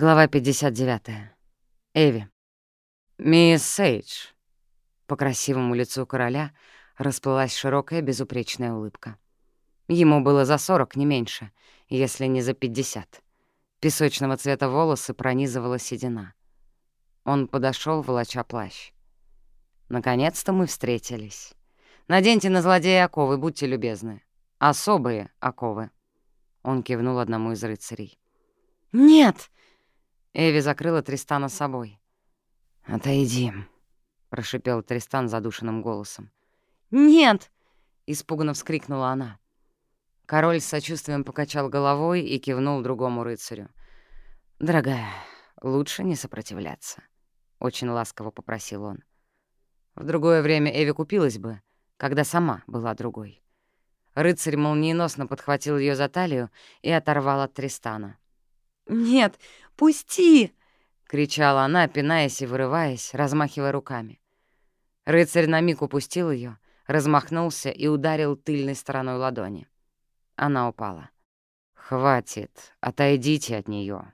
Глава 59. Эви. «Мисс Сейдж». По красивому лицу короля расплылась широкая безупречная улыбка. Ему было за сорок, не меньше, если не за пятьдесят. Песочного цвета волосы пронизывала седина. Он подошел, волоча плащ. «Наконец-то мы встретились. Наденьте на злодея оковы, будьте любезны. Особые оковы». Он кивнул одному из рыцарей. «Нет!» Эви закрыла Тристана собой. «Отойди», — прошипел Тристан задушенным голосом. «Нет!» — испуганно вскрикнула она. Король с сочувствием покачал головой и кивнул другому рыцарю. «Дорогая, лучше не сопротивляться», — очень ласково попросил он. В другое время Эви купилась бы, когда сама была другой. Рыцарь молниеносно подхватил ее за талию и оторвал от Тристана. «Нет, пусти!» — кричала она, пинаясь и вырываясь, размахивая руками. Рыцарь на миг упустил ее, размахнулся и ударил тыльной стороной ладони. Она упала. «Хватит, отойдите от нее.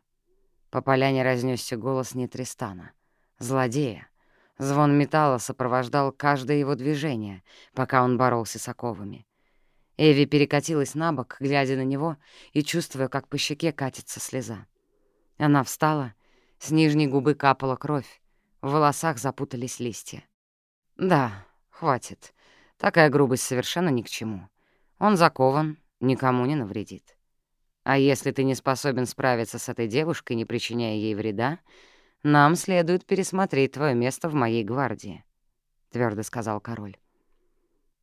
По поляне разнесся голос не Тристана, злодея. Звон металла сопровождал каждое его движение, пока он боролся с оковами. Эви перекатилась на бок, глядя на него и чувствуя, как по щеке катится слеза. Она встала, с нижней губы капала кровь, в волосах запутались листья. «Да, хватит. Такая грубость совершенно ни к чему. Он закован, никому не навредит. А если ты не способен справиться с этой девушкой, не причиняя ей вреда, нам следует пересмотреть твое место в моей гвардии», — твердо сказал король.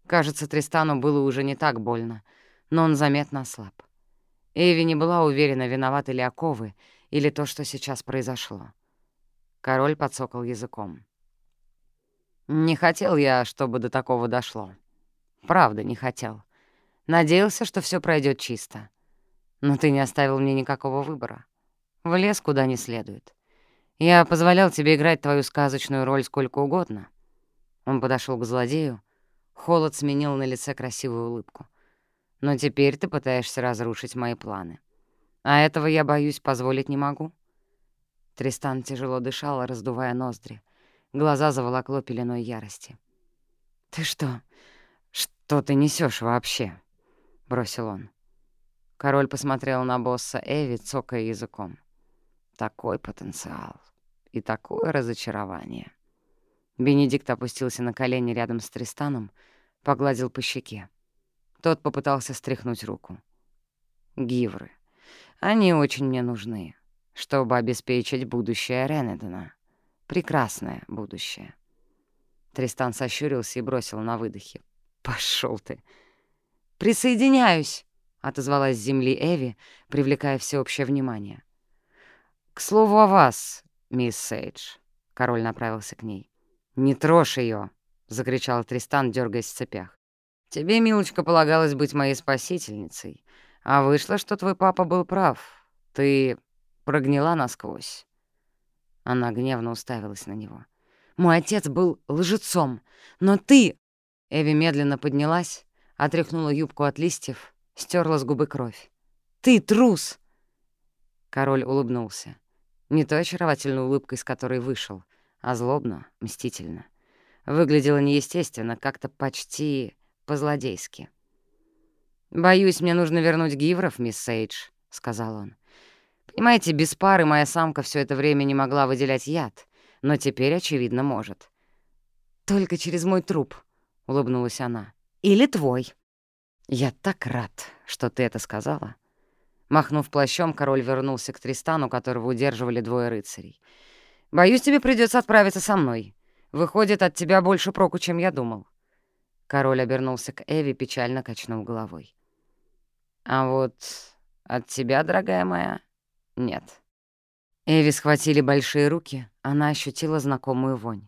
Кажется, Тристану было уже не так больно, но он заметно ослаб. Эви не была уверена, виноваты ли оковы или то, что сейчас произошло. Король подсокал языком. «Не хотел я, чтобы до такого дошло. Правда, не хотел. Надеялся, что все пройдет чисто. Но ты не оставил мне никакого выбора. Влез куда не следует. Я позволял тебе играть твою сказочную роль сколько угодно». Он подошел к злодею, Холод сменил на лице красивую улыбку. «Но теперь ты пытаешься разрушить мои планы. А этого я, боюсь, позволить не могу». Тристан тяжело дышал, раздувая ноздри. Глаза заволокло пеленой ярости. «Ты что? Что ты несешь вообще?» — бросил он. Король посмотрел на босса Эви, цокая языком. «Такой потенциал и такое разочарование». Бенедикт опустился на колени рядом с Тристаном, погладил по щеке. Тот попытался стряхнуть руку. «Гивры. Они очень мне нужны, чтобы обеспечить будущее Ренедена. Прекрасное будущее». Тристан сощурился и бросил на выдохе. «Пошёл ты!» «Присоединяюсь!» — отозвалась с земли Эви, привлекая всеобщее внимание. «К слову о вас, мисс Сейдж», — король направился к ней. «Не трожь ее, закричал Тристан, дергаясь в цепях. «Тебе, милочка, полагалось быть моей спасительницей, а вышло, что твой папа был прав. Ты прогнила насквозь». Она гневно уставилась на него. «Мой отец был лжецом, но ты...» Эви медленно поднялась, отряхнула юбку от листьев, стерла с губы кровь. «Ты трус!» Король улыбнулся. Не той очаровательной улыбкой, с которой вышел, а злобно, мстительно. Выглядело неестественно, как-то почти по-злодейски. «Боюсь, мне нужно вернуть гивров, мисс Сейдж», — сказал он. «Понимаете, без пары моя самка все это время не могла выделять яд, но теперь, очевидно, может». «Только через мой труп», — улыбнулась она. «Или твой». «Я так рад, что ты это сказала». Махнув плащом, король вернулся к Тристану, которого удерживали двое рыцарей. «Боюсь, тебе придется отправиться со мной. Выходит, от тебя больше проку, чем я думал». Король обернулся к Эви, печально качнув головой. «А вот от тебя, дорогая моя, нет». Эви схватили большие руки, она ощутила знакомую вонь.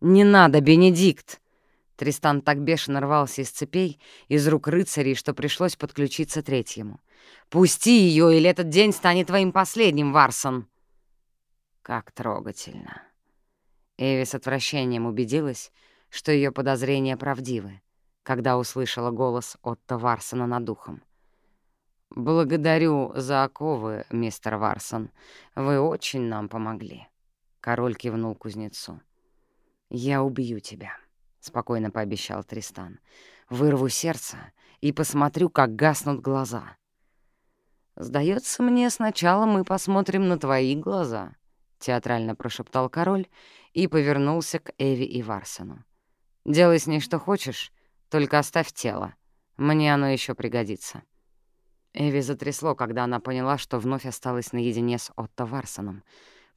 «Не надо, Бенедикт!» Тристан так бешено рвался из цепей, из рук рыцарей, что пришлось подключиться третьему. «Пусти ее, или этот день станет твоим последним, Варсон!» Как трогательно. Эви с отвращением убедилась, что ее подозрения правдивы, когда услышала голос Отто Варсона над ухом. «Благодарю за оковы, мистер Варсон. Вы очень нам помогли». Король кивнул кузнецу. «Я убью тебя», — спокойно пообещал Тристан. «Вырву сердце и посмотрю, как гаснут глаза». «Сдается мне, сначала мы посмотрим на твои глаза», — театрально прошептал король и повернулся к Эви и Варсону. «Делай с ней что хочешь, только оставь тело. Мне оно еще пригодится». Эви затрясло, когда она поняла, что вновь осталась наедине с Отто Варсоном.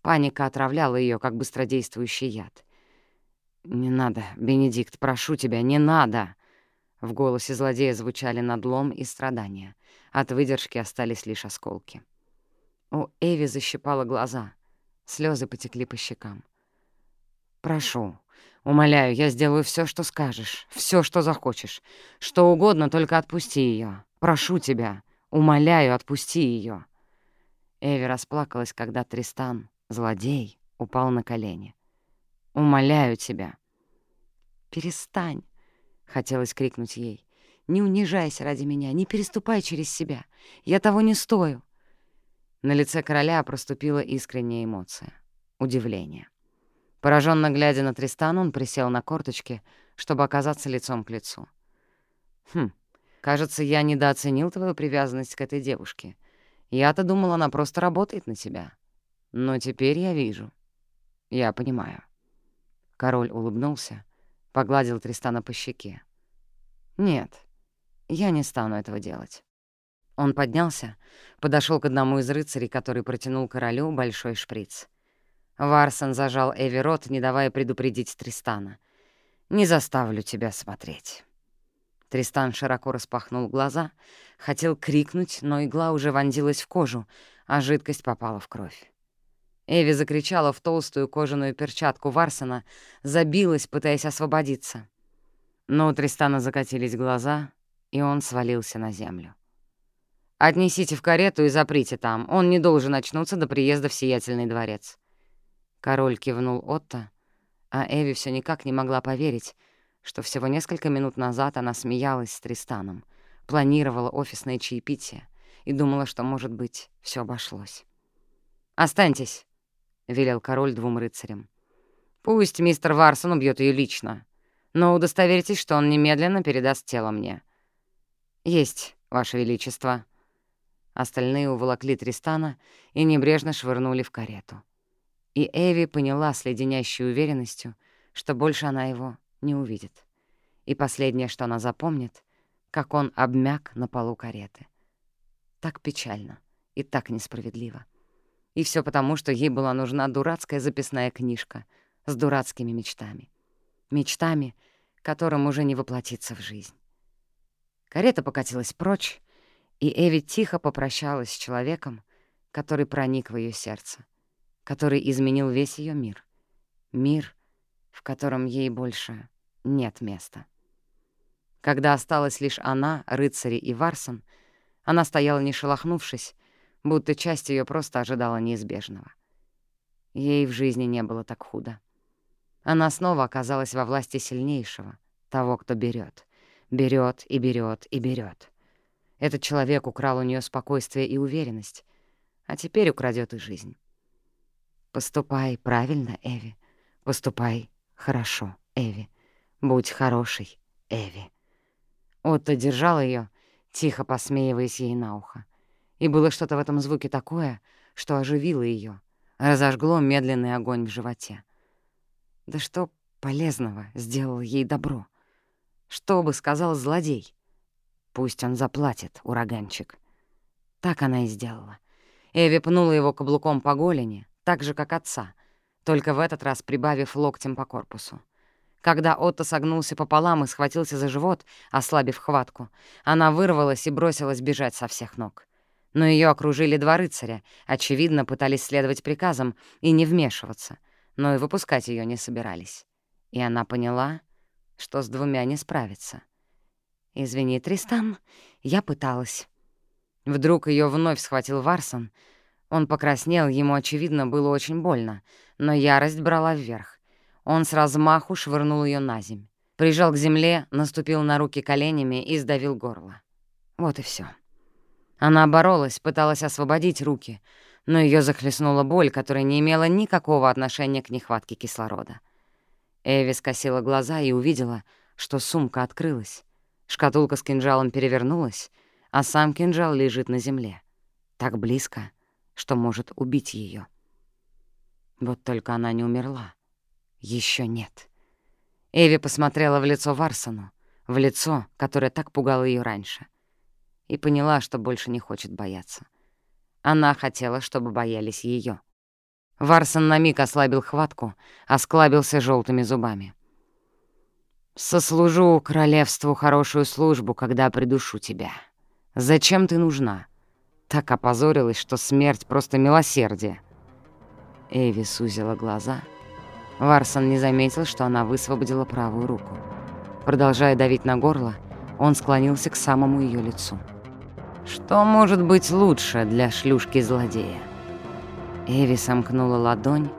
Паника отравляла ее, как быстродействующий яд. «Не надо, Бенедикт, прошу тебя, не надо!» В голосе злодея звучали надлом и страдания. От выдержки остались лишь осколки. У Эви защипала глаза. Слезы потекли по щекам. «Прошу, умоляю, я сделаю все, что скажешь, все, что захочешь. Что угодно, только отпусти ее. Прошу тебя, умоляю, отпусти ее. Эви расплакалась, когда Тристан, злодей, упал на колени. «Умоляю тебя». «Перестань», — хотелось крикнуть ей. «Не унижайся ради меня, не переступай через себя. Я того не стою». На лице короля проступила искренняя эмоция — удивление. Пораженно глядя на Тристана, он присел на корточки, чтобы оказаться лицом к лицу. «Хм, кажется, я недооценил твою привязанность к этой девушке. Я-то думал, она просто работает на тебя. Но теперь я вижу. Я понимаю». Король улыбнулся, погладил Тристана по щеке. «Нет, я не стану этого делать». Он поднялся, подошел к одному из рыцарей, который протянул королю большой шприц. Варсон зажал Эви рот, не давая предупредить Тристана. «Не заставлю тебя смотреть». Тристан широко распахнул глаза, хотел крикнуть, но игла уже вонзилась в кожу, а жидкость попала в кровь. Эви закричала в толстую кожаную перчатку Варсона, забилась, пытаясь освободиться. Но у Тристана закатились глаза, и он свалился на землю. «Отнесите в карету и заприте там. Он не должен очнуться до приезда в Сиятельный дворец». Король кивнул Отто, а Эви все никак не могла поверить, что всего несколько минут назад она смеялась с Тристаном, планировала офисное чаепитие и думала, что, может быть, все обошлось. «Останьтесь», — велел король двум рыцарям. «Пусть мистер Варсон убьет ее лично, но удостоверьтесь, что он немедленно передаст тело мне». «Есть, Ваше Величество». Остальные уволокли Тристана и небрежно швырнули в карету. И Эви поняла с леденящей уверенностью, что больше она его не увидит. И последнее, что она запомнит, как он обмяк на полу кареты. Так печально и так несправедливо. И все потому, что ей была нужна дурацкая записная книжка с дурацкими мечтами. Мечтами, которым уже не воплотиться в жизнь. Карета покатилась прочь, и Эви тихо попрощалась с человеком, который проник в ее сердце, который изменил весь ее мир. Мир, в котором ей больше нет места. Когда осталась лишь она, рыцари и Варсон, она стояла не шелохнувшись, будто часть ее просто ожидала неизбежного. Ей в жизни не было так худо. Она снова оказалась во власти сильнейшего, того, кто берет, берет и берет и берет. Этот человек украл у нее спокойствие и уверенность, а теперь украдет и жизнь. Поступай правильно, Эви. Поступай хорошо, Эви. Будь хорошей, Эви. Отто держал ее, тихо посмеиваясь ей на ухо. И было что-то в этом звуке такое, что оживило ее, разожгло медленный огонь в животе. Да что полезного сделал ей добро? Что бы сказал злодей? Пусть он заплатит, ураганчик. Так она и сделала. Эви пнула его каблуком по голени, так же, как отца, только в этот раз прибавив локтем по корпусу. Когда Отто согнулся пополам и схватился за живот, ослабив хватку, она вырвалась и бросилась бежать со всех ног но ее окружили два рыцаря, очевидно, пытались следовать приказам и не вмешиваться, но и выпускать ее не собирались. И она поняла, что с двумя не справится. «Извини, Тристан, я пыталась». Вдруг ее вновь схватил Варсон. Он покраснел, ему, очевидно, было очень больно, но ярость брала вверх. Он с размаху швырнул ее на земь. Прижал к земле, наступил на руки коленями и сдавил горло. Вот и все. Она боролась, пыталась освободить руки, но ее захлестнула боль, которая не имела никакого отношения к нехватке кислорода. Эви скосила глаза и увидела, что сумка открылась. Шкатулка с кинжалом перевернулась, а сам кинжал лежит на земле. Так близко, что может убить ее. Вот только она не умерла. Еще нет. Эви посмотрела в лицо Варсону, в лицо, которое так пугало ее раньше, и поняла, что больше не хочет бояться. Она хотела, чтобы боялись ее. Варсон на миг ослабил хватку, осклабился желтыми зубами. «Сослужу королевству хорошую службу, когда придушу тебя. Зачем ты нужна?» Так опозорилась, что смерть просто милосердие. Эви сузила глаза. Варсон не заметил, что она высвободила правую руку. Продолжая давить на горло, он склонился к самому ее лицу. «Что может быть лучше для шлюшки-злодея?» Эви сомкнула ладонь,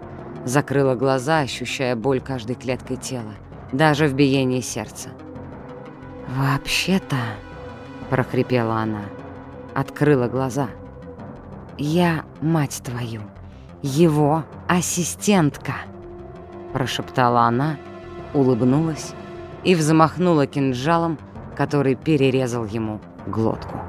закрыла глаза, ощущая боль каждой клеткой тела, даже в биении сердца. «Вообще-то...» — прохрипела она, открыла глаза. «Я мать твою, его ассистентка!» Прошептала она, улыбнулась и взмахнула кинжалом, который перерезал ему глотку.